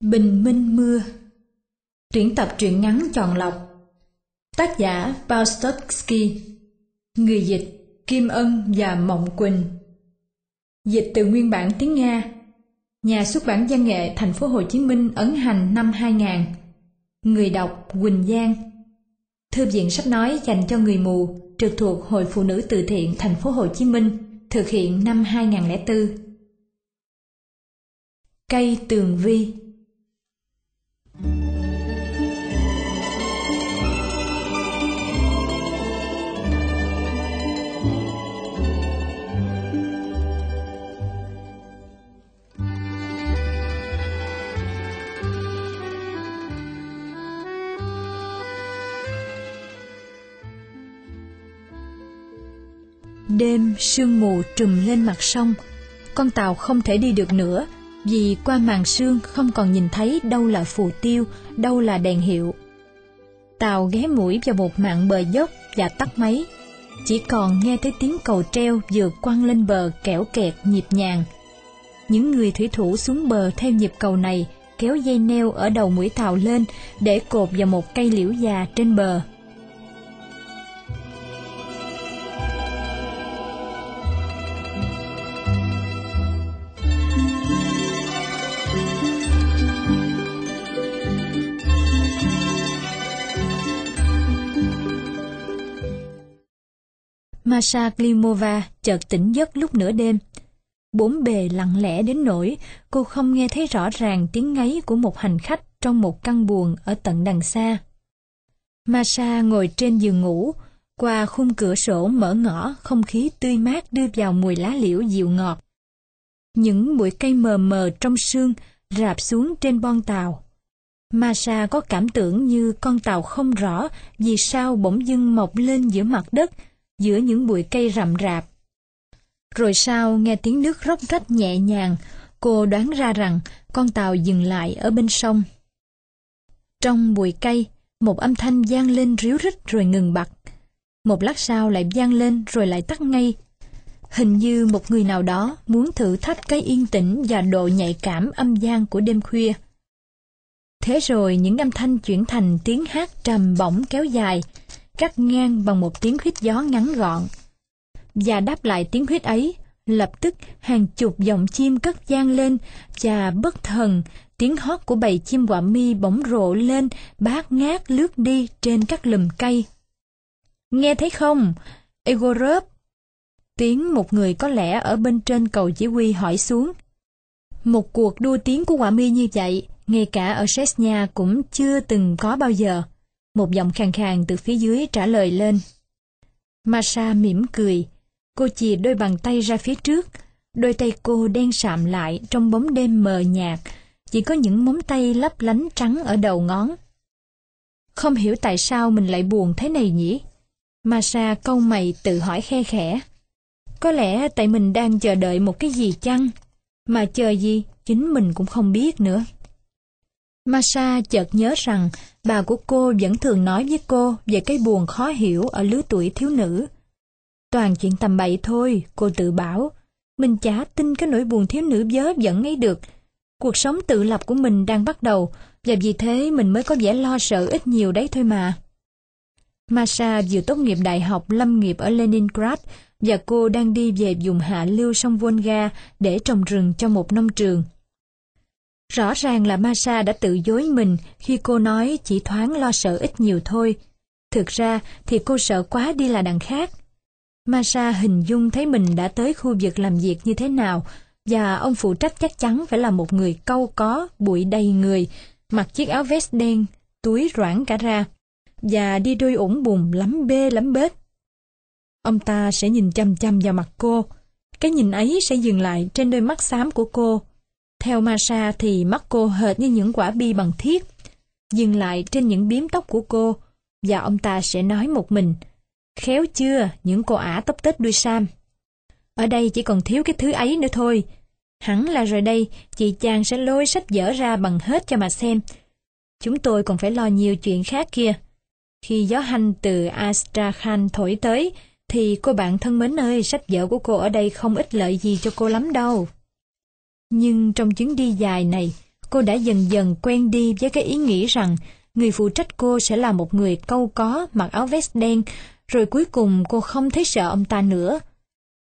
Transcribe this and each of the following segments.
Bình minh mưa. Tuyển tập truyện ngắn chọn lọc. Tác giả Paustotsky Người dịch Kim Ân và Mộng Quỳnh. Dịch từ nguyên bản tiếng Nga. Nhà xuất bản văn nghệ Thành phố Hồ Chí Minh ấn hành năm 2000 Người đọc Quỳnh Giang. Thư viện sách nói dành cho người mù trực thuộc Hội Phụ nữ Từ thiện Thành phố Hồ Chí Minh thực hiện năm 2004 Cây tường vi. Đêm sương mù trùm lên mặt sông, con tàu không thể đi được nữa vì qua màn sương không còn nhìn thấy đâu là phù tiêu, đâu là đèn hiệu. Tàu ghé mũi vào một mạng bờ dốc và tắt máy, chỉ còn nghe thấy tiếng cầu treo vừa quăng lên bờ kẻo kẹt nhịp nhàng. Những người thủy thủ xuống bờ theo nhịp cầu này kéo dây neo ở đầu mũi tàu lên để cột vào một cây liễu già trên bờ. Masha Klimova chợt tỉnh giấc lúc nửa đêm. Bốn bề lặng lẽ đến nỗi cô không nghe thấy rõ ràng tiếng ngáy của một hành khách trong một căn buồng ở tận đằng xa. Masha ngồi trên giường ngủ, qua khung cửa sổ mở ngõ không khí tươi mát đưa vào mùi lá liễu dịu ngọt. Những bụi cây mờ mờ trong sương rạp xuống trên bon tàu. Masha có cảm tưởng như con tàu không rõ vì sao bỗng dưng mọc lên giữa mặt đất giữa những bụi cây rậm rạp. Rồi sau nghe tiếng nước róc rách nhẹ nhàng, cô đoán ra rằng con tàu dừng lại ở bên sông. Trong bụi cây, một âm thanh vang lên ríu rít rồi ngừng bặt. Một lát sau lại vang lên rồi lại tắt ngay. Hình như một người nào đó muốn thử thách cái yên tĩnh và độ nhạy cảm âm gian của đêm khuya. Thế rồi những âm thanh chuyển thành tiếng hát trầm bổng kéo dài, cắt ngang bằng một tiếng huyết gió ngắn gọn. Và đáp lại tiếng huyết ấy, lập tức hàng chục dòng chim cất gian lên và bất thần tiếng hót của bầy chim quả mi bỗng rộ lên bát ngát lướt đi trên các lùm cây. Nghe thấy không? Egorov! Tiếng một người có lẽ ở bên trên cầu chỉ huy hỏi xuống. Một cuộc đua tiếng của quả mi như vậy, ngay cả ở Chechnya cũng chưa từng có bao giờ. Một giọng khàn khàn từ phía dưới trả lời lên. Masha mỉm cười. Cô chìa đôi bàn tay ra phía trước. Đôi tay cô đen sạm lại trong bóng đêm mờ nhạt. Chỉ có những móng tay lấp lánh trắng ở đầu ngón. Không hiểu tại sao mình lại buồn thế này nhỉ? Masha câu mày tự hỏi khe khẽ. Có lẽ tại mình đang chờ đợi một cái gì chăng? Mà chờ gì, chính mình cũng không biết nữa. Masha chợt nhớ rằng bà của cô vẫn thường nói với cô về cái buồn khó hiểu ở lứa tuổi thiếu nữ. Toàn chuyện tầm bậy thôi, cô tự bảo. Mình chả tin cái nỗi buồn thiếu nữ vớ vẩn ấy được. Cuộc sống tự lập của mình đang bắt đầu, và vì thế mình mới có vẻ lo sợ ít nhiều đấy thôi mà. Masha vừa tốt nghiệp đại học lâm nghiệp ở Leningrad và cô đang đi về vùng hạ lưu sông Volga để trồng rừng cho một nông trường. Rõ ràng là Masa đã tự dối mình khi cô nói chỉ thoáng lo sợ ít nhiều thôi. Thực ra thì cô sợ quá đi là đằng khác. Masa hình dung thấy mình đã tới khu vực làm việc như thế nào và ông phụ trách chắc chắn phải là một người câu có, bụi đầy người, mặc chiếc áo vest đen, túi roãn cả ra và đi đôi ủng bùn lắm bê lắm bết. Ông ta sẽ nhìn chăm chăm vào mặt cô. Cái nhìn ấy sẽ dừng lại trên đôi mắt xám của cô theo Masha thì mắt cô hệt như những quả bi bằng thiết, dừng lại trên những biếm tóc của cô, và ông ta sẽ nói một mình, khéo chưa những cô ả tóc tết đuôi sam. Ở đây chỉ còn thiếu cái thứ ấy nữa thôi. Hẳn là rồi đây, chị chàng sẽ lôi sách vở ra bằng hết cho mà xem. Chúng tôi còn phải lo nhiều chuyện khác kia. Khi gió hanh từ Astrakhan thổi tới, thì cô bạn thân mến ơi, sách vở của cô ở đây không ích lợi gì cho cô lắm đâu. Nhưng trong chuyến đi dài này, cô đã dần dần quen đi với cái ý nghĩ rằng người phụ trách cô sẽ là một người câu có mặc áo vest đen, rồi cuối cùng cô không thấy sợ ông ta nữa.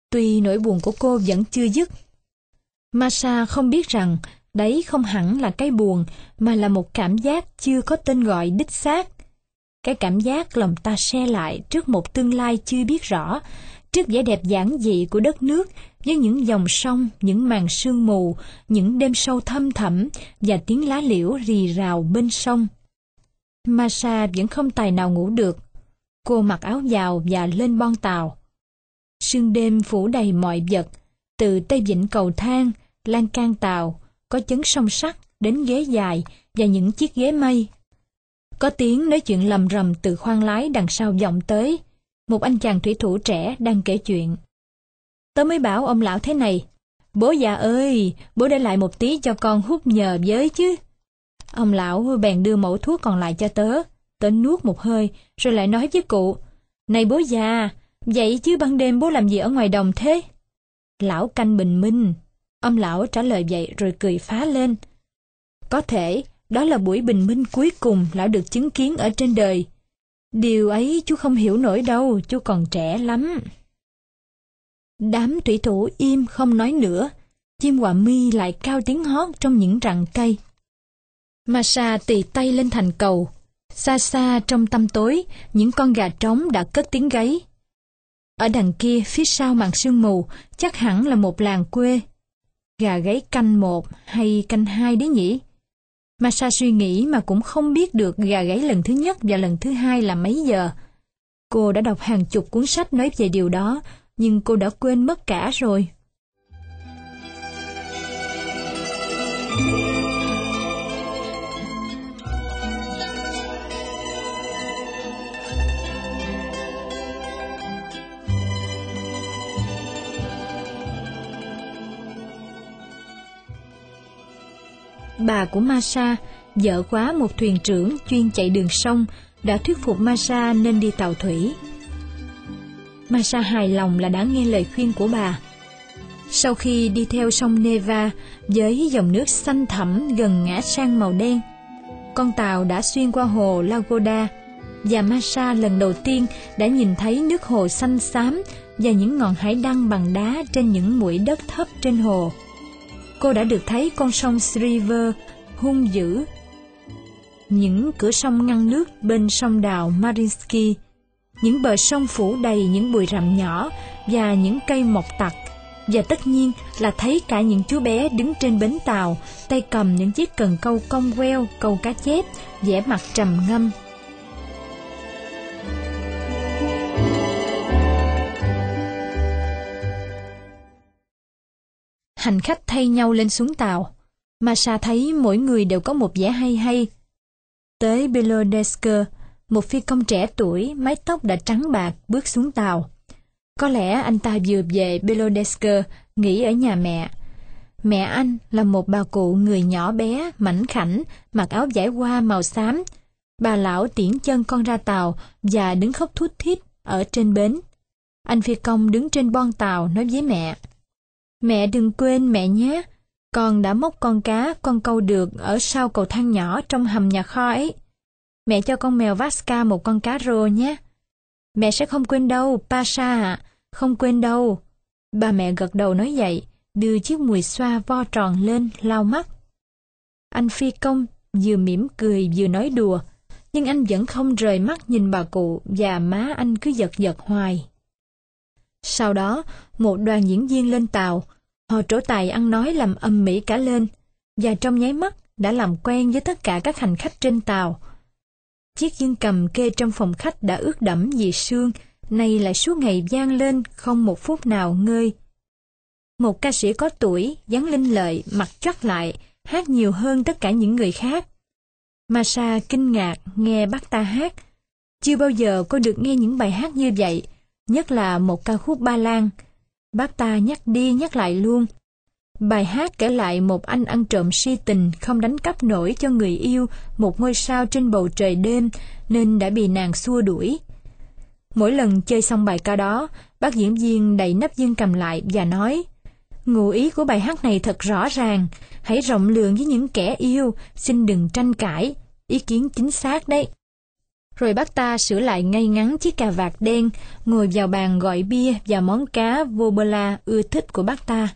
Tuy nỗi buồn của cô vẫn chưa dứt. Masha không biết rằng đấy không hẳn là cái buồn mà là một cảm giác chưa có tên gọi đích xác. Cái cảm giác lòng ta xe lại trước một tương lai chưa biết rõ, trước vẻ đẹp giản dị của đất nước với những dòng sông, những màn sương mù, những đêm sâu thâm thẳm và tiếng lá liễu rì rào bên sông. Masha vẫn không tài nào ngủ được. Cô mặc áo vào và lên bon tàu. Sương đêm phủ đầy mọi vật, từ Tây Vịnh cầu thang, lan can tàu, có chấn song sắt đến ghế dài và những chiếc ghế mây. Có tiếng nói chuyện lầm rầm từ khoang lái đằng sau vọng tới. Một anh chàng thủy thủ trẻ đang kể chuyện. Tớ mới bảo ông lão thế này. Bố già ơi, bố để lại một tí cho con hút nhờ với chứ. Ông lão bèn đưa mẫu thuốc còn lại cho tớ. Tớ nuốt một hơi, rồi lại nói với cụ. Này bố già, vậy chứ ban đêm bố làm gì ở ngoài đồng thế? Lão canh bình minh. Ông lão trả lời vậy rồi cười phá lên. Có thể, đó là buổi bình minh cuối cùng lão được chứng kiến ở trên đời. Điều ấy chú không hiểu nổi đâu, chú còn trẻ lắm. Đám thủy thủ im không nói nữa, chim họa mi lại cao tiếng hót trong những rặng cây. Masha tì tay lên thành cầu. Xa xa trong tăm tối, những con gà trống đã cất tiếng gáy. Ở đằng kia, phía sau màn sương mù, chắc hẳn là một làng quê. Gà gáy canh một hay canh hai đấy nhỉ? Masha suy nghĩ mà cũng không biết được gà gáy lần thứ nhất và lần thứ hai là mấy giờ. Cô đã đọc hàng chục cuốn sách nói về điều đó, nhưng cô đã quên mất cả rồi. Bà của Masa, vợ quá một thuyền trưởng chuyên chạy đường sông, đã thuyết phục Masa nên đi tàu thủy. Masa hài lòng là đã nghe lời khuyên của bà. Sau khi đi theo sông Neva với dòng nước xanh thẳm gần ngã sang màu đen, con tàu đã xuyên qua hồ Lagoda và Masa lần đầu tiên đã nhìn thấy nước hồ xanh xám và những ngọn hải đăng bằng đá trên những mũi đất thấp trên hồ cô đã được thấy con sông Sriver hung dữ. Những cửa sông ngăn nước bên sông đào Marinsky, những bờ sông phủ đầy những bụi rậm nhỏ và những cây mọc tặc, và tất nhiên là thấy cả những chú bé đứng trên bến tàu, tay cầm những chiếc cần câu cong queo, câu cá chép, vẻ mặt trầm ngâm hành khách thay nhau lên xuống tàu. Masha thấy mỗi người đều có một vẻ hay hay. Tới Belodesker, một phi công trẻ tuổi, mái tóc đã trắng bạc, bước xuống tàu. Có lẽ anh ta vừa về Belodesker, nghỉ ở nhà mẹ. Mẹ anh là một bà cụ người nhỏ bé, mảnh khảnh, mặc áo giải hoa màu xám. Bà lão tiễn chân con ra tàu và đứng khóc thút thít ở trên bến. Anh phi công đứng trên bon tàu nói với mẹ. Mẹ đừng quên mẹ nhé, con đã móc con cá con câu được ở sau cầu thang nhỏ trong hầm nhà kho ấy. Mẹ cho con mèo Vasca một con cá rô nhé. Mẹ sẽ không quên đâu, Pasha ạ, không quên đâu. Bà mẹ gật đầu nói vậy, đưa chiếc mùi xoa vo tròn lên, lau mắt. Anh phi công vừa mỉm cười vừa nói đùa, nhưng anh vẫn không rời mắt nhìn bà cụ và má anh cứ giật giật hoài. Sau đó, một đoàn diễn viên lên tàu, họ trổ tài ăn nói làm âm mỹ cả lên, và trong nháy mắt đã làm quen với tất cả các hành khách trên tàu. Chiếc dương cầm kê trong phòng khách đã ướt đẫm vì sương, nay lại suốt ngày vang lên không một phút nào ngơi. Một ca sĩ có tuổi, dáng linh lợi, mặt chắc lại, hát nhiều hơn tất cả những người khác. Masa kinh ngạc nghe bác ta hát. Chưa bao giờ cô được nghe những bài hát như vậy, nhất là một ca khúc ba lan. Bác ta nhắc đi nhắc lại luôn. Bài hát kể lại một anh ăn trộm si tình không đánh cắp nổi cho người yêu một ngôi sao trên bầu trời đêm nên đã bị nàng xua đuổi. Mỗi lần chơi xong bài ca đó, bác diễn viên đẩy nắp dương cầm lại và nói Ngụ ý của bài hát này thật rõ ràng, hãy rộng lượng với những kẻ yêu, xin đừng tranh cãi, ý kiến chính xác đấy. Rồi bác ta sửa lại ngay ngắn chiếc cà vạt đen, ngồi vào bàn gọi bia và món cá vua bơ la ưa thích của bác ta.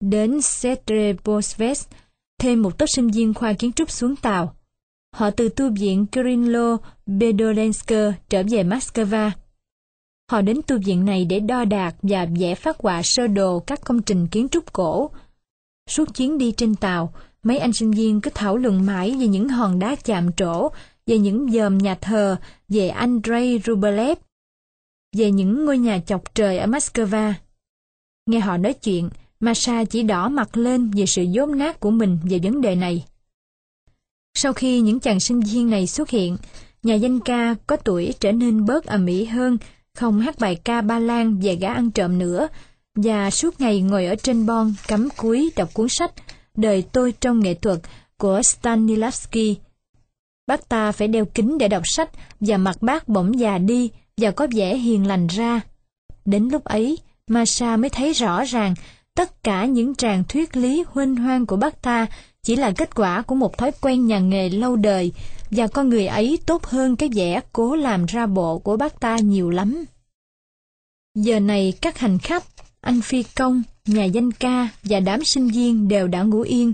Đến Cetre Bosves, thêm một tốt sinh viên khoa kiến trúc xuống tàu. Họ từ tu viện Kirillo Bedolensk trở về Moscow. Họ đến tu viện này để đo đạc và vẽ phát họa sơ đồ các công trình kiến trúc cổ. Suốt chuyến đi trên tàu, mấy anh sinh viên cứ thảo luận mãi về những hòn đá chạm trổ, về những dòm nhà thờ, về Andrei Rublev, về những ngôi nhà chọc trời ở Moscow. Nghe họ nói chuyện, Masha chỉ đỏ mặt lên về sự dốt nát của mình về vấn đề này. Sau khi những chàng sinh viên này xuất hiện, nhà danh ca có tuổi trở nên bớt ầm ĩ hơn, không hát bài ca ba lan về gã ăn trộm nữa, và suốt ngày ngồi ở trên bon cắm cúi đọc cuốn sách Đời tôi trong nghệ thuật của Stanislavski. Bác ta phải đeo kính để đọc sách và mặt bác bỗng già đi và có vẻ hiền lành ra. Đến lúc ấy, Masha mới thấy rõ ràng tất cả những tràng thuyết lý huynh hoang của bác ta chỉ là kết quả của một thói quen nhà nghề lâu đời và con người ấy tốt hơn cái vẻ cố làm ra bộ của bác ta nhiều lắm. Giờ này các hành khách, anh phi công, nhà danh ca và đám sinh viên đều đã ngủ yên.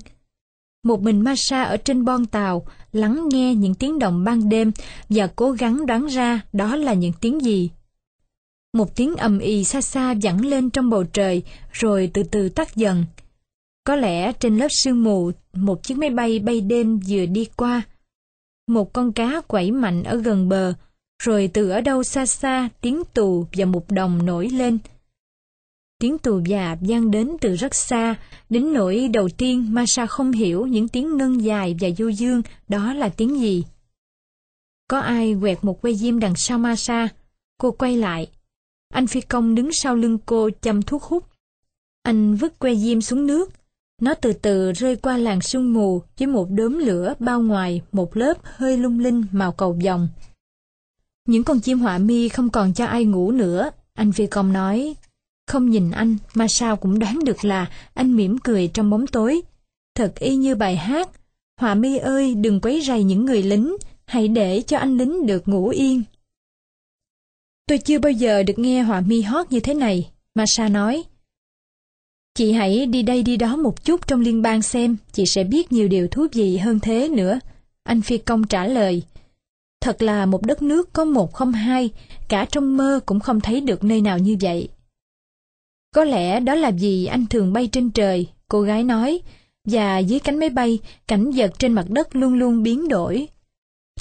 Một mình Masha ở trên bon tàu, lắng nghe những tiếng động ban đêm và cố gắng đoán ra đó là những tiếng gì. Một tiếng ầm ì xa xa vẳng lên trong bầu trời, rồi từ từ tắt dần. Có lẽ trên lớp sương mù, một chiếc máy bay bay đêm vừa đi qua. Một con cá quẩy mạnh ở gần bờ, rồi từ ở đâu xa xa tiếng tù và một đồng nổi lên. Tiếng tù già vang đến từ rất xa, đến nỗi đầu tiên Masha không hiểu những tiếng ngân dài và du dương đó là tiếng gì. Có ai quẹt một que diêm đằng sau Masha? Cô quay lại. Anh phi công đứng sau lưng cô chăm thuốc hút. Anh vứt que diêm xuống nước. Nó từ từ rơi qua làn sương mù với một đốm lửa bao ngoài một lớp hơi lung linh màu cầu vồng. Những con chim họa mi không còn cho ai ngủ nữa, anh phi công nói. Không nhìn anh mà sao cũng đoán được là anh mỉm cười trong bóng tối. Thật y như bài hát. Họa mi ơi đừng quấy rầy những người lính, hãy để cho anh lính được ngủ yên. Tôi chưa bao giờ được nghe họa mi hót như thế này, Masha nói. Chị hãy đi đây đi đó một chút trong liên bang xem, chị sẽ biết nhiều điều thú vị hơn thế nữa. Anh phi công trả lời. Thật là một đất nước có một không hai, cả trong mơ cũng không thấy được nơi nào như vậy. Có lẽ đó là vì anh thường bay trên trời, cô gái nói, và dưới cánh máy bay, cảnh vật trên mặt đất luôn luôn biến đổi.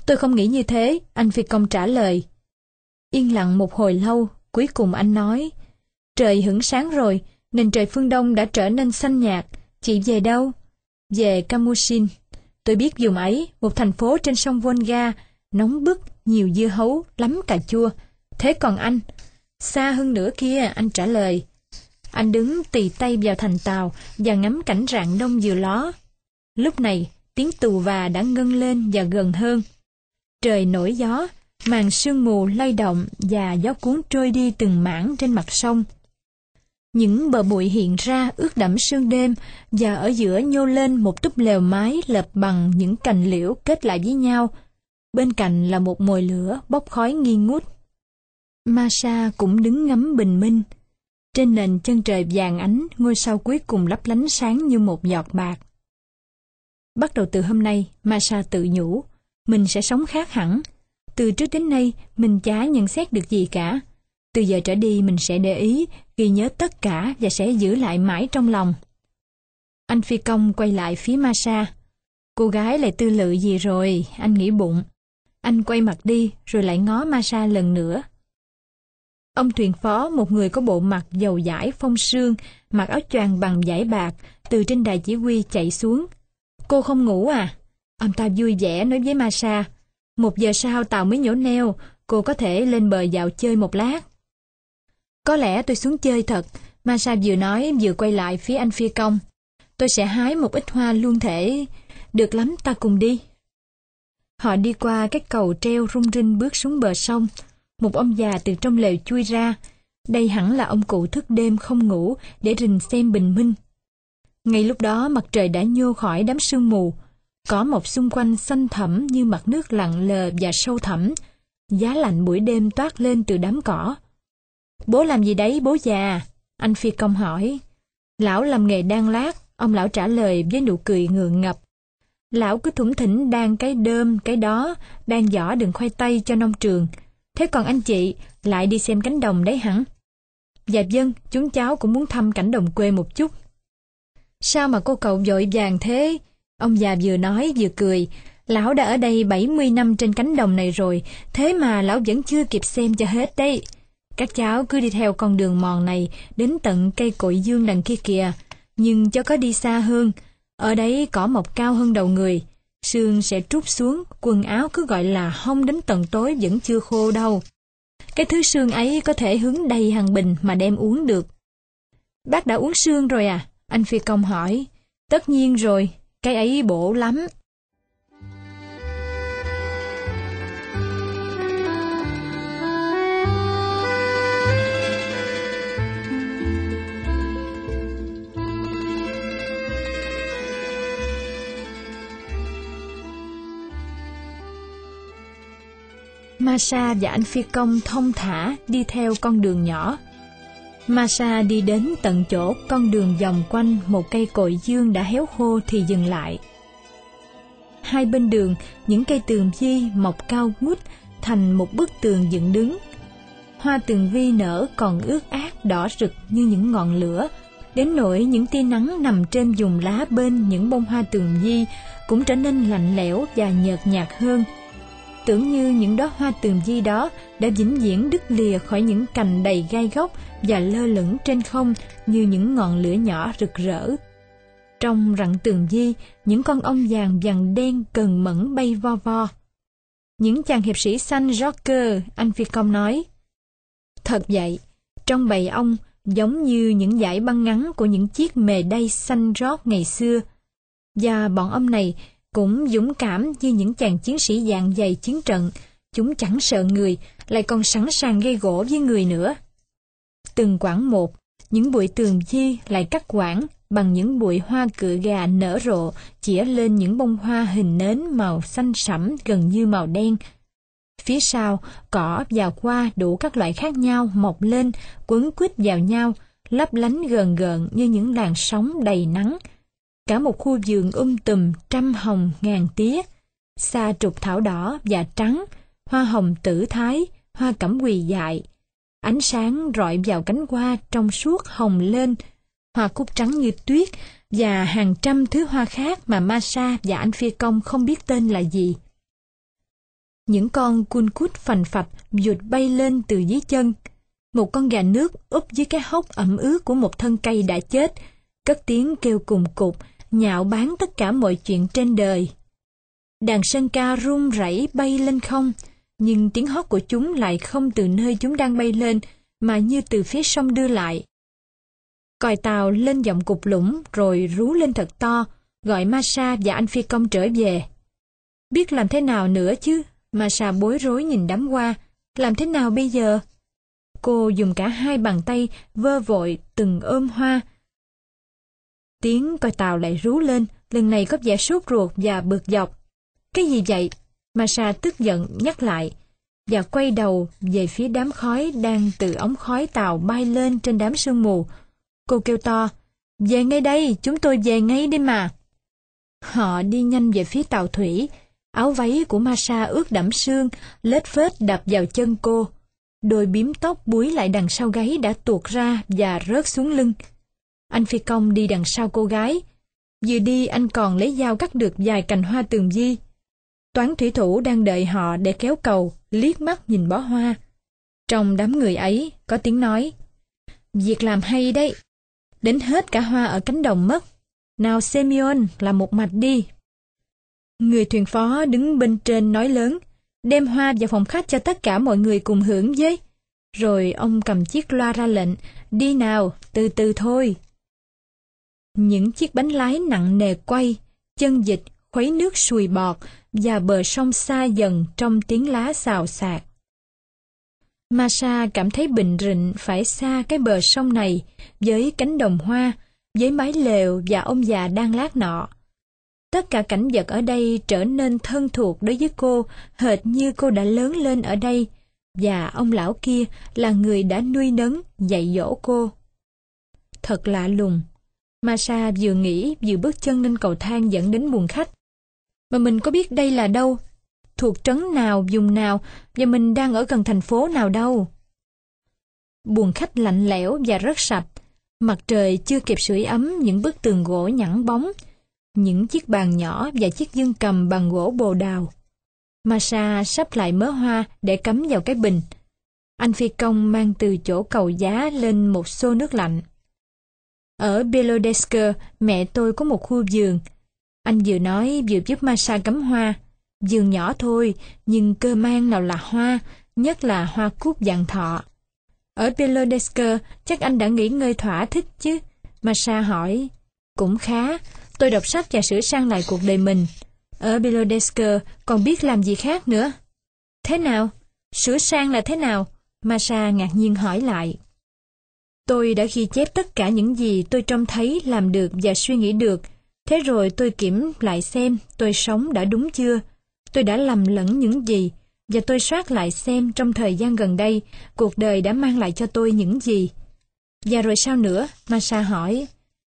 Tôi không nghĩ như thế, anh phi công trả lời. Yên lặng một hồi lâu, cuối cùng anh nói, trời hửng sáng rồi, nền trời phương Đông đã trở nên xanh nhạt, chị về đâu? Về Kamushin. Tôi biết vùng ấy, một thành phố trên sông Volga, nóng bức, nhiều dưa hấu, lắm cà chua. Thế còn anh? Xa hơn nữa kia, anh trả lời. Anh đứng tì tay vào thành tàu và ngắm cảnh rạng đông dừa ló. Lúc này, tiếng tù và đã ngân lên và gần hơn. Trời nổi gió, màn sương mù lay động và gió cuốn trôi đi từng mảng trên mặt sông. Những bờ bụi hiện ra ướt đẫm sương đêm và ở giữa nhô lên một túp lều mái lợp bằng những cành liễu kết lại với nhau. Bên cạnh là một mồi lửa bốc khói nghi ngút. Masha cũng đứng ngắm bình minh. Trên nền chân trời vàng ánh, ngôi sao cuối cùng lấp lánh sáng như một giọt bạc. Bắt đầu từ hôm nay, Masha tự nhủ, mình sẽ sống khác hẳn. Từ trước đến nay, mình chả nhận xét được gì cả. Từ giờ trở đi mình sẽ để ý, ghi nhớ tất cả và sẽ giữ lại mãi trong lòng. Anh phi công quay lại phía Masha. Cô gái lại tư lự gì rồi, anh nghĩ bụng. Anh quay mặt đi, rồi lại ngó Masha lần nữa. Ông thuyền phó, một người có bộ mặt dầu dãi phong sương, mặc áo choàng bằng vải bạc, từ trên đài chỉ huy chạy xuống. Cô không ngủ à? Ông ta vui vẻ nói với Masa. Một giờ sau tàu mới nhổ neo, cô có thể lên bờ dạo chơi một lát. Có lẽ tôi xuống chơi thật, Masa vừa nói vừa quay lại phía anh phi công. Tôi sẽ hái một ít hoa luôn thể. Được lắm ta cùng đi. Họ đi qua cái cầu treo rung rinh bước xuống bờ sông. Một ông già từ trong lều chui ra. Đây hẳn là ông cụ thức đêm không ngủ để rình xem bình minh. Ngay lúc đó mặt trời đã nhô khỏi đám sương mù, có một xung quanh xanh thẳm như mặt nước lặng lờ và sâu thẳm, giá lạnh buổi đêm toát lên từ đám cỏ. Bố làm gì đấy bố già? Anh Phi Công hỏi. Lão làm nghề đan lát, ông lão trả lời với nụ cười ngượng ngập. Lão cứ thủng thỉnh đan cái đơm, cái đó, đan giỏ đừng khoai tây cho nông trường. Thế còn anh chị, lại đi xem cánh đồng đấy hẳn. Dạ dân, chúng cháu cũng muốn thăm cảnh đồng quê một chút. Sao mà cô cậu vội vàng thế? Ông già vừa nói vừa cười. Lão đã ở đây 70 năm trên cánh đồng này rồi, thế mà lão vẫn chưa kịp xem cho hết đấy. Các cháu cứ đi theo con đường mòn này đến tận cây cội dương đằng kia kìa, nhưng cho có đi xa hơn. Ở đấy cỏ mọc cao hơn đầu người, sương sẽ trút xuống, quần áo cứ gọi là hong đến tận tối vẫn chưa khô đâu. Cái thứ sương ấy có thể hứng đầy hàng bình mà đem uống được. Bác đã uống sương rồi à? Anh Phi Công hỏi. Tất nhiên rồi, cái ấy bổ lắm. Masa và anh phi công thông thả đi theo con đường nhỏ. Masa đi đến tận chỗ con đường vòng quanh một cây cội dương đã héo khô thì dừng lại. Hai bên đường, những cây tường vi mọc cao ngút thành một bức tường dựng đứng. Hoa tường vi nở còn ướt át đỏ rực như những ngọn lửa, đến nỗi những tia nắng nằm trên vùng lá bên những bông hoa tường vi cũng trở nên lạnh lẽo và nhợt nhạt hơn tưởng như những đóa hoa tường di đó đã vĩnh viễn đứt lìa khỏi những cành đầy gai góc và lơ lửng trên không như những ngọn lửa nhỏ rực rỡ. Trong rặng tường di, những con ong vàng vàng đen cần mẫn bay vo vo. Những chàng hiệp sĩ xanh Rocker, anh Phi Công nói. Thật vậy, trong bầy ong giống như những dải băng ngắn của những chiếc mề đay xanh rót ngày xưa. Và bọn ong này cũng dũng cảm như những chàng chiến sĩ dạng dày chiến trận, chúng chẳng sợ người, lại còn sẵn sàng gây gỗ với người nữa. Từng quãng một, những bụi tường di lại cắt quãng bằng những bụi hoa cựa gà nở rộ chĩa lên những bông hoa hình nến màu xanh sẫm gần như màu đen. Phía sau, cỏ và hoa đủ các loại khác nhau mọc lên, quấn quýt vào nhau, lấp lánh gần gợn như những làn sóng đầy nắng, cả một khu vườn um tùm trăm hồng ngàn tía, xa trục thảo đỏ và trắng, hoa hồng tử thái, hoa cẩm quỳ dại. Ánh sáng rọi vào cánh hoa trong suốt hồng lên, hoa cúc trắng như tuyết và hàng trăm thứ hoa khác mà Masa và anh phi công không biết tên là gì. Những con cun cút phành phạch vụt bay lên từ dưới chân. Một con gà nước úp dưới cái hốc ẩm ướt của một thân cây đã chết, cất tiếng kêu cùng cục nhạo bán tất cả mọi chuyện trên đời. Đàn sơn ca rung rẩy bay lên không, nhưng tiếng hót của chúng lại không từ nơi chúng đang bay lên, mà như từ phía sông đưa lại. Còi tàu lên giọng cục lũng rồi rú lên thật to, gọi Masha và anh phi công trở về. Biết làm thế nào nữa chứ? Masha bối rối nhìn đám hoa. Làm thế nào bây giờ? Cô dùng cả hai bàn tay vơ vội từng ôm hoa, Tiếng coi tàu lại rú lên, lần này có vẻ sốt ruột và bực dọc. Cái gì vậy? Masha tức giận nhắc lại, và quay đầu về phía đám khói đang từ ống khói tàu bay lên trên đám sương mù. Cô kêu to, về ngay đây, chúng tôi về ngay đi mà. Họ đi nhanh về phía tàu thủy, áo váy của Masha ướt đẫm sương, lết phết đập vào chân cô. Đôi bím tóc búi lại đằng sau gáy đã tuột ra và rớt xuống lưng. Anh phi công đi đằng sau cô gái. Vừa đi anh còn lấy dao cắt được vài cành hoa tường di. Toán thủy thủ đang đợi họ để kéo cầu, liếc mắt nhìn bó hoa. Trong đám người ấy, có tiếng nói. Việc làm hay đấy. Đến hết cả hoa ở cánh đồng mất. Nào Semyon, làm một mạch đi. Người thuyền phó đứng bên trên nói lớn, đem hoa vào phòng khách cho tất cả mọi người cùng hưởng với. Rồi ông cầm chiếc loa ra lệnh, đi nào, từ từ thôi. Những chiếc bánh lái nặng nề quay, chân dịch, khuấy nước sùi bọt và bờ sông xa dần trong tiếng lá xào xạc. Masha cảm thấy bình rịnh phải xa cái bờ sông này với cánh đồng hoa, với mái lều và ông già đang lát nọ. Tất cả cảnh vật ở đây trở nên thân thuộc đối với cô, hệt như cô đã lớn lên ở đây, và ông lão kia là người đã nuôi nấng, dạy dỗ cô. Thật lạ lùng. Masha vừa nghĩ vừa bước chân lên cầu thang dẫn đến buồng khách. Mà mình có biết đây là đâu, thuộc trấn nào, vùng nào, và mình đang ở gần thành phố nào đâu. Buồng khách lạnh lẽo và rất sạch, mặt trời chưa kịp sưởi ấm những bức tường gỗ nhẵn bóng, những chiếc bàn nhỏ và chiếc dương cầm bằng gỗ bồ đào. Masha sắp lại mớ hoa để cắm vào cái bình. Anh phi công mang từ chỗ cầu giá lên một xô nước lạnh. Ở Belodesk, mẹ tôi có một khu vườn. Anh vừa nói vừa giúp Masha cắm hoa. Vườn nhỏ thôi, nhưng cơ mang nào là hoa, nhất là hoa cúc dạng thọ. Ở Belodesk, chắc anh đã nghỉ ngơi thỏa thích chứ? Masha hỏi. Cũng khá, tôi đọc sách và sửa sang lại cuộc đời mình. Ở Belodesk còn biết làm gì khác nữa. Thế nào? Sửa sang là thế nào? Masha ngạc nhiên hỏi lại. Tôi đã ghi chép tất cả những gì tôi trông thấy, làm được và suy nghĩ được. Thế rồi tôi kiểm lại xem tôi sống đã đúng chưa. Tôi đã lầm lẫn những gì. Và tôi soát lại xem trong thời gian gần đây, cuộc đời đã mang lại cho tôi những gì. Và rồi sao nữa? Masa hỏi.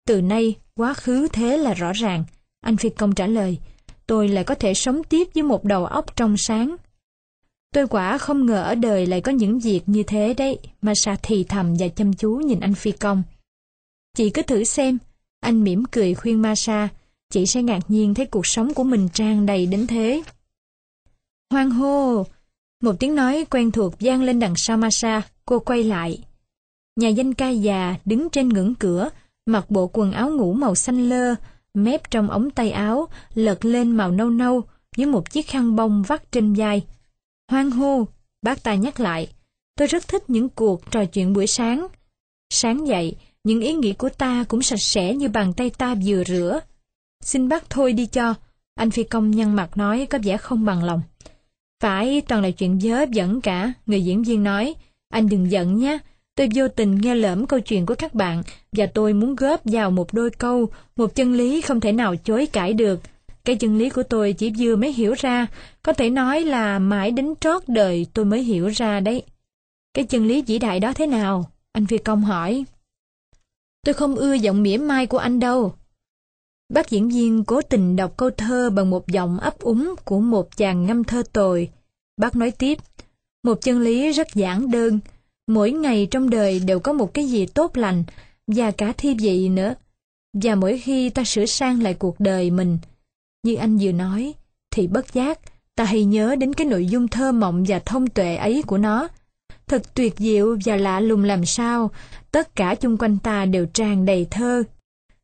Từ nay, quá khứ thế là rõ ràng. Anh Phi Công trả lời. Tôi lại có thể sống tiếp với một đầu óc trong sáng. Tôi quả không ngờ ở đời lại có những việc như thế đấy, Masha thì thầm và chăm chú nhìn anh phi công. Chị cứ thử xem, anh mỉm cười khuyên Masha, chị sẽ ngạc nhiên thấy cuộc sống của mình trang đầy đến thế. Hoang hô! Một tiếng nói quen thuộc vang lên đằng sau Masha, cô quay lại. Nhà danh ca già đứng trên ngưỡng cửa, mặc bộ quần áo ngủ màu xanh lơ, mép trong ống tay áo, lật lên màu nâu nâu, với một chiếc khăn bông vắt trên vai. Hoang hô, bác ta nhắc lại, tôi rất thích những cuộc trò chuyện buổi sáng. Sáng dậy, những ý nghĩ của ta cũng sạch sẽ như bàn tay ta vừa rửa. Xin bác thôi đi cho, anh phi công nhăn mặt nói có vẻ không bằng lòng. Phải, toàn là chuyện dớ dẫn cả, người diễn viên nói. Anh đừng giận nhé, tôi vô tình nghe lỡm câu chuyện của các bạn và tôi muốn góp vào một đôi câu, một chân lý không thể nào chối cãi được. Cái chân lý của tôi chỉ vừa mới hiểu ra, có thể nói là mãi đến trót đời tôi mới hiểu ra đấy. Cái chân lý vĩ đại đó thế nào? Anh Phi Công hỏi. Tôi không ưa giọng mỉa mai của anh đâu. Bác diễn viên cố tình đọc câu thơ bằng một giọng ấp úng của một chàng ngâm thơ tồi. Bác nói tiếp, một chân lý rất giản đơn. Mỗi ngày trong đời đều có một cái gì tốt lành, và cả thi vị nữa. Và mỗi khi ta sửa sang lại cuộc đời mình, như anh vừa nói, thì bất giác, ta hay nhớ đến cái nội dung thơ mộng và thông tuệ ấy của nó. Thật tuyệt diệu và lạ lùng làm sao, tất cả chung quanh ta đều tràn đầy thơ.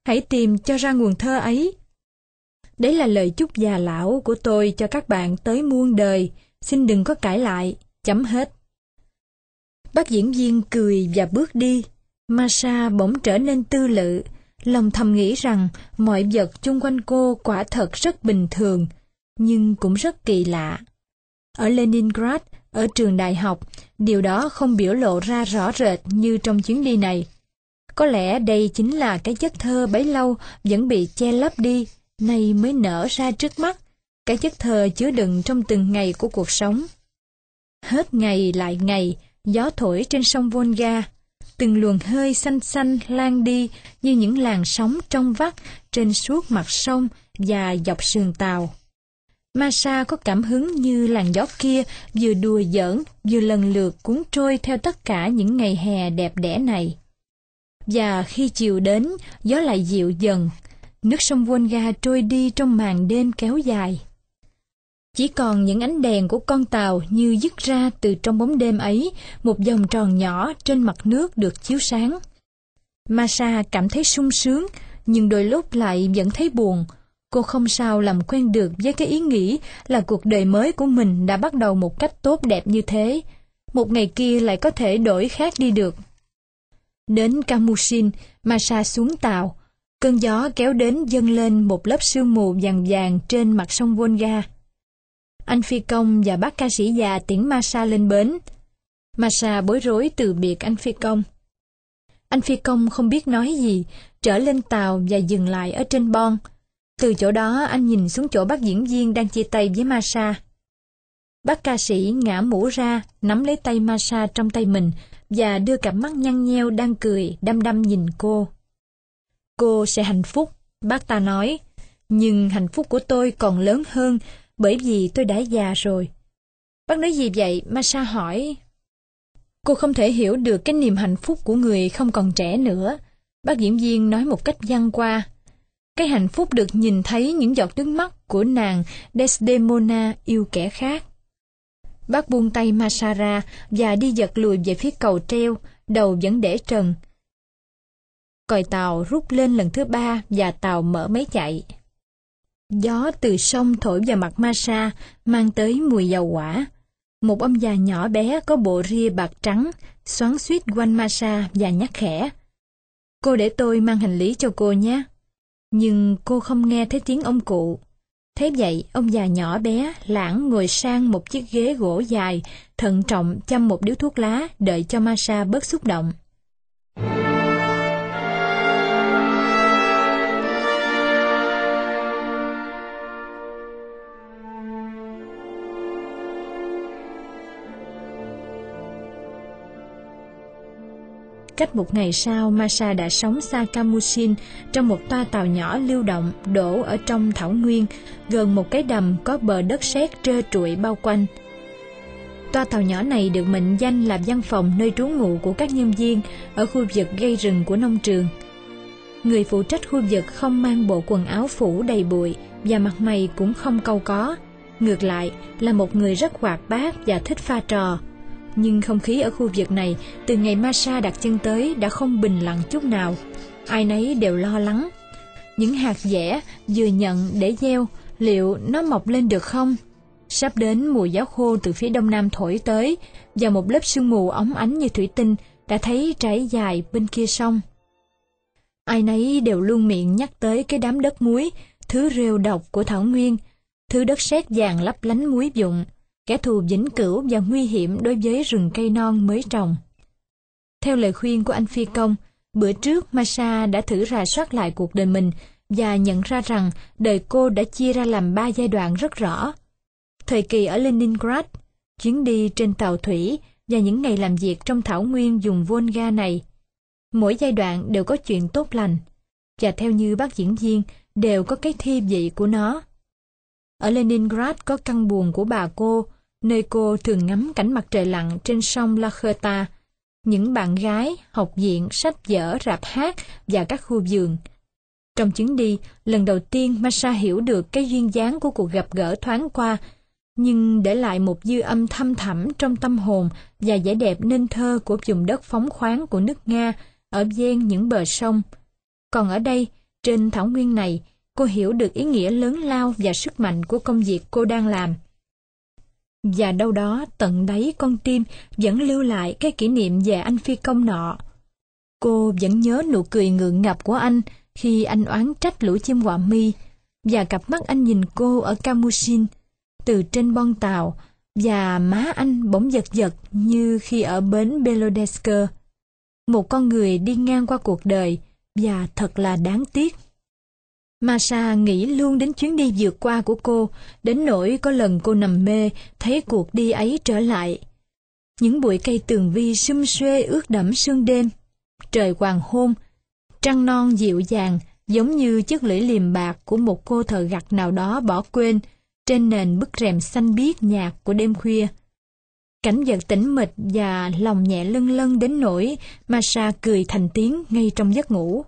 Hãy tìm cho ra nguồn thơ ấy. Đấy là lời chúc già lão của tôi cho các bạn tới muôn đời, xin đừng có cãi lại, chấm hết. Bác diễn viên cười và bước đi, Masha bỗng trở nên tư lự, lòng thầm nghĩ rằng mọi vật chung quanh cô quả thật rất bình thường, nhưng cũng rất kỳ lạ. Ở Leningrad, ở trường đại học, điều đó không biểu lộ ra rõ rệt như trong chuyến đi này. Có lẽ đây chính là cái chất thơ bấy lâu vẫn bị che lấp đi, nay mới nở ra trước mắt, cái chất thơ chứa đựng trong từng ngày của cuộc sống. Hết ngày lại ngày, gió thổi trên sông Volga, từng luồng hơi xanh xanh lan đi như những làn sóng trong vắt trên suốt mặt sông và dọc sườn tàu. Masa có cảm hứng như làn gió kia vừa đùa giỡn vừa lần lượt cuốn trôi theo tất cả những ngày hè đẹp đẽ này. Và khi chiều đến, gió lại dịu dần, nước sông Volga trôi đi trong màn đêm kéo dài. Chỉ còn những ánh đèn của con tàu như dứt ra từ trong bóng đêm ấy, một vòng tròn nhỏ trên mặt nước được chiếu sáng. Masa cảm thấy sung sướng, nhưng đôi lúc lại vẫn thấy buồn. Cô không sao làm quen được với cái ý nghĩ là cuộc đời mới của mình đã bắt đầu một cách tốt đẹp như thế. Một ngày kia lại có thể đổi khác đi được. Đến Kamushin, Masa xuống tàu. Cơn gió kéo đến dâng lên một lớp sương mù vàng vàng trên mặt sông Volga. Anh phi công và bác ca sĩ già tiễn Masa lên bến. Masha bối rối từ biệt anh phi công. Anh phi công không biết nói gì, trở lên tàu và dừng lại ở trên bon. Từ chỗ đó anh nhìn xuống chỗ bác diễn viên đang chia tay với Masha. Bác ca sĩ ngã mũ ra, nắm lấy tay Masha trong tay mình và đưa cặp mắt nhăn nheo đang cười, đăm đăm nhìn cô. Cô sẽ hạnh phúc, bác ta nói, nhưng hạnh phúc của tôi còn lớn hơn bởi vì tôi đã già rồi. Bác nói gì vậy? Masha hỏi. Cô không thể hiểu được cái niềm hạnh phúc của người không còn trẻ nữa. Bác diễn viên nói một cách văn qua. Cái hạnh phúc được nhìn thấy những giọt nước mắt của nàng Desdemona yêu kẻ khác. Bác buông tay Masara và đi giật lùi về phía cầu treo, đầu vẫn để trần. Còi tàu rút lên lần thứ ba và tàu mở máy chạy. Gió từ sông thổi vào mặt Masa, mang tới mùi dầu quả. Một ông già nhỏ bé có bộ ria bạc trắng, xoắn suýt quanh Masa và nhắc khẽ. Cô để tôi mang hành lý cho cô nhé. Nhưng cô không nghe thấy tiếng ông cụ. Thế vậy, ông già nhỏ bé, lãng ngồi sang một chiếc ghế gỗ dài, thận trọng chăm một điếu thuốc lá, đợi cho Masa bớt xúc động. Cách một ngày sau, Masa đã sống xa Kamushin trong một toa tàu nhỏ lưu động đổ ở trong thảo nguyên, gần một cái đầm có bờ đất sét trơ trụi bao quanh. Toa tàu nhỏ này được mệnh danh là văn phòng nơi trú ngụ của các nhân viên ở khu vực gây rừng của nông trường. Người phụ trách khu vực không mang bộ quần áo phủ đầy bụi và mặt mày cũng không câu có. Ngược lại là một người rất hoạt bát và thích pha trò nhưng không khí ở khu vực này từ ngày Masha đặt chân tới đã không bình lặng chút nào. Ai nấy đều lo lắng. Những hạt dẻ vừa nhận để gieo, liệu nó mọc lên được không? Sắp đến mùa gió khô từ phía đông nam thổi tới, và một lớp sương mù óng ánh như thủy tinh đã thấy trải dài bên kia sông. Ai nấy đều luôn miệng nhắc tới cái đám đất muối, thứ rêu độc của Thảo Nguyên, thứ đất sét vàng lấp lánh muối dụng, kẻ thù vĩnh cửu và nguy hiểm đối với rừng cây non mới trồng. Theo lời khuyên của anh Phi Công, bữa trước Masha đã thử rà soát lại cuộc đời mình và nhận ra rằng đời cô đã chia ra làm ba giai đoạn rất rõ. Thời kỳ ở Leningrad, chuyến đi trên tàu thủy và những ngày làm việc trong thảo nguyên vùng Volga này. Mỗi giai đoạn đều có chuyện tốt lành, và theo như bác diễn viên, đều có cái thi vị của nó. Ở Leningrad có căn buồng của bà cô, nơi cô thường ngắm cảnh mặt trời lặn trên sông Lakhota, những bạn gái, học viện, sách vở, rạp hát và các khu vườn. Trong chuyến đi, lần đầu tiên Masha hiểu được cái duyên dáng của cuộc gặp gỡ thoáng qua, nhưng để lại một dư âm thâm thẳm trong tâm hồn và vẻ đẹp nên thơ của vùng đất phóng khoáng của nước Nga ở ven những bờ sông. Còn ở đây, trên thảo nguyên này, cô hiểu được ý nghĩa lớn lao và sức mạnh của công việc cô đang làm. Và đâu đó, tận đáy con tim vẫn lưu lại cái kỷ niệm về anh phi công nọ. Cô vẫn nhớ nụ cười ngượng ngập của anh khi anh oán trách lũ chim họa mi và cặp mắt anh nhìn cô ở Camusin từ trên bon tàu và má anh bỗng giật giật như khi ở bến Belodesker. Một con người đi ngang qua cuộc đời và thật là đáng tiếc. Masa nghĩ luôn đến chuyến đi vượt qua của cô, đến nỗi có lần cô nằm mê, thấy cuộc đi ấy trở lại. Những bụi cây tường vi xum xuê ướt đẫm sương đêm. Trời hoàng hôn, trăng non dịu dàng, giống như chiếc lưỡi liềm bạc của một cô thợ gặt nào đó bỏ quên, trên nền bức rèm xanh biếc nhạt của đêm khuya. Cảnh vật tĩnh mịch và lòng nhẹ lân lân đến nỗi Masa cười thành tiếng ngay trong giấc ngủ.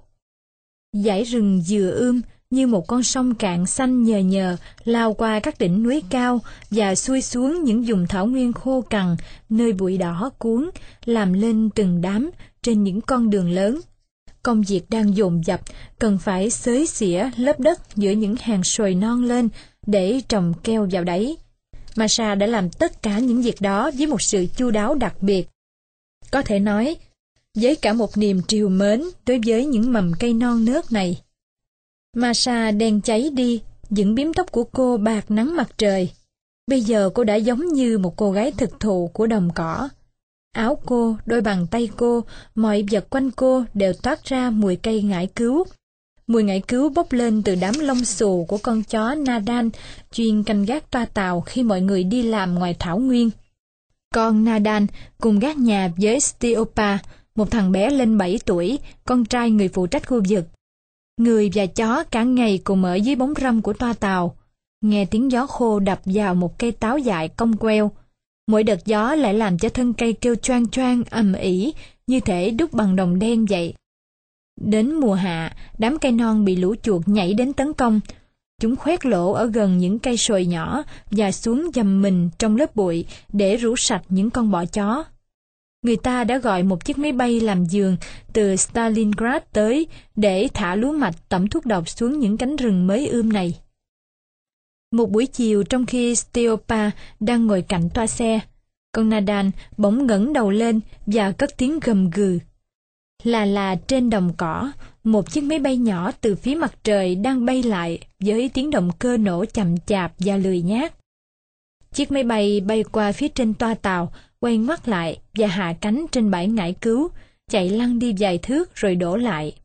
giải rừng dừa ươm, như một con sông cạn xanh nhờ nhờ, lao qua các đỉnh núi cao và xuôi xuống những vùng thảo nguyên khô cằn, nơi bụi đỏ cuốn, làm lên từng đám trên những con đường lớn. Công việc đang dồn dập, cần phải xới xỉa lớp đất giữa những hàng sồi non lên để trồng keo vào đấy Masha đã làm tất cả những việc đó với một sự chu đáo đặc biệt. Có thể nói, với cả một niềm triều mến đối với những mầm cây non nớt này Masha đen cháy đi, những biếm tóc của cô bạc nắng mặt trời. Bây giờ cô đã giống như một cô gái thực thụ của đồng cỏ. Áo cô, đôi bàn tay cô, mọi vật quanh cô đều toát ra mùi cây ngải cứu. Mùi ngải cứu bốc lên từ đám lông xù của con chó Nadan, chuyên canh gác toa tàu khi mọi người đi làm ngoài thảo nguyên. Con Nadan cùng gác nhà với Stiopa, một thằng bé lên 7 tuổi, con trai người phụ trách khu vực. Người và chó cả ngày cùng ở dưới bóng râm của toa tàu, nghe tiếng gió khô đập vào một cây táo dại cong queo. Mỗi đợt gió lại làm cho thân cây kêu choang choang ầm ỉ, như thể đúc bằng đồng đen vậy. Đến mùa hạ, đám cây non bị lũ chuột nhảy đến tấn công. Chúng khoét lỗ ở gần những cây sồi nhỏ và xuống dầm mình trong lớp bụi để rủ sạch những con bọ chó. Người ta đã gọi một chiếc máy bay làm giường từ Stalingrad tới để thả lúa mạch tẩm thuốc độc xuống những cánh rừng mới ươm này. Một buổi chiều trong khi Steopa đang ngồi cạnh toa xe, con Nadan bỗng ngẩng đầu lên và cất tiếng gầm gừ. Là là trên đồng cỏ, một chiếc máy bay nhỏ từ phía mặt trời đang bay lại với tiếng động cơ nổ chậm chạp và lười nhát. Chiếc máy bay bay qua phía trên toa tàu, quay ngoắt lại và hạ cánh trên bãi ngải cứu, chạy lăn đi vài thước rồi đổ lại.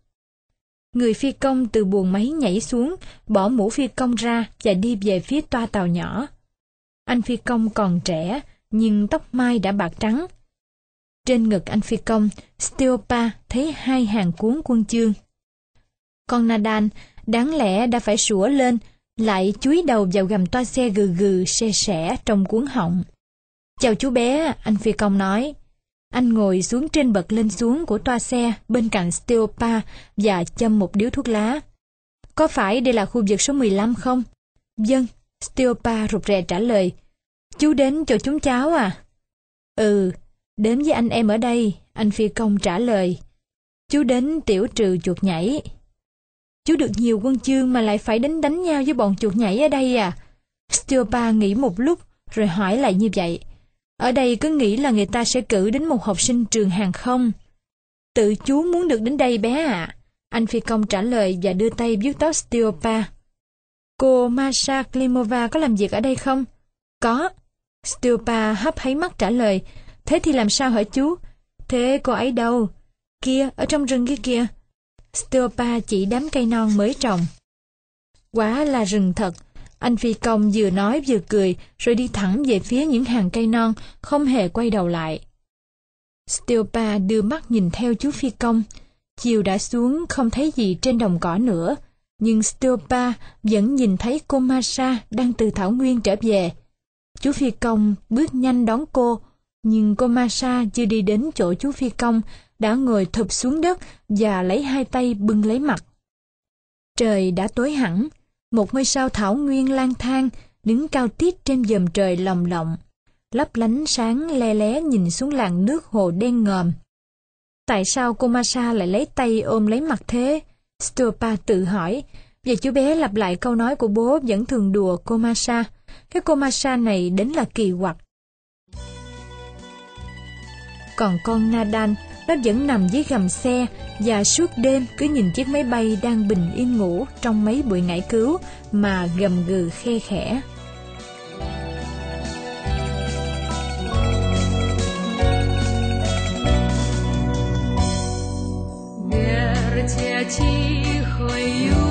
Người phi công từ buồng máy nhảy xuống, bỏ mũ phi công ra và đi về phía toa tàu nhỏ. Anh phi công còn trẻ, nhưng tóc mai đã bạc trắng. Trên ngực anh phi công, Steopa thấy hai hàng cuốn quân chương. Con Nadan đáng lẽ đã phải sủa lên, lại chúi đầu vào gầm toa xe gừ gừ xe sẻ trong cuốn họng. Chào chú bé, anh phi công nói. Anh ngồi xuống trên bậc lên xuống của toa xe bên cạnh Steopa và châm một điếu thuốc lá. Có phải đây là khu vực số 15 không? Dân, Steopa rụt rè trả lời. Chú đến cho chúng cháu à? Ừ, đến với anh em ở đây, anh phi công trả lời. Chú đến tiểu trừ chuột nhảy. Chú được nhiều quân chương mà lại phải đến đánh nhau với bọn chuột nhảy ở đây à? Steopa nghĩ một lúc rồi hỏi lại như vậy. Ở đây cứ nghĩ là người ta sẽ cử đến một học sinh trường hàng không. Tự chú muốn được đến đây bé ạ. À. Anh phi công trả lời và đưa tay vuốt tóc Stiopa. Cô Masha Klimova có làm việc ở đây không? Có. Stiopa hấp háy mắt trả lời. Thế thì làm sao hả chú? Thế cô ấy đâu? Kia, ở trong rừng kia kìa. Stiopa chỉ đám cây non mới trồng. Quá là rừng thật, anh phi công vừa nói vừa cười rồi đi thẳng về phía những hàng cây non, không hề quay đầu lại. Stilpa đưa mắt nhìn theo chú phi công. Chiều đã xuống không thấy gì trên đồng cỏ nữa, nhưng Stilpa vẫn nhìn thấy cô Masha đang từ Thảo Nguyên trở về. Chú phi công bước nhanh đón cô, nhưng cô Masha chưa đi đến chỗ chú phi công, đã ngồi thụp xuống đất và lấy hai tay bưng lấy mặt. Trời đã tối hẳn, một ngôi sao thảo nguyên lang thang, đứng cao tít trên dầm trời lồng lộng, lấp lánh sáng le lé nhìn xuống làn nước hồ đen ngòm. Tại sao cô Masa lại lấy tay ôm lấy mặt thế? Stupa tự hỏi, và chú bé lặp lại câu nói của bố vẫn thường đùa cô Masa. Cái cô Masa này đến là kỳ quặc. Còn con Nadan nó vẫn nằm dưới gầm xe và suốt đêm cứ nhìn chiếc máy bay đang bình yên ngủ trong mấy bụi ngải cứu mà gầm gừ khe khẽ. Вертя тихою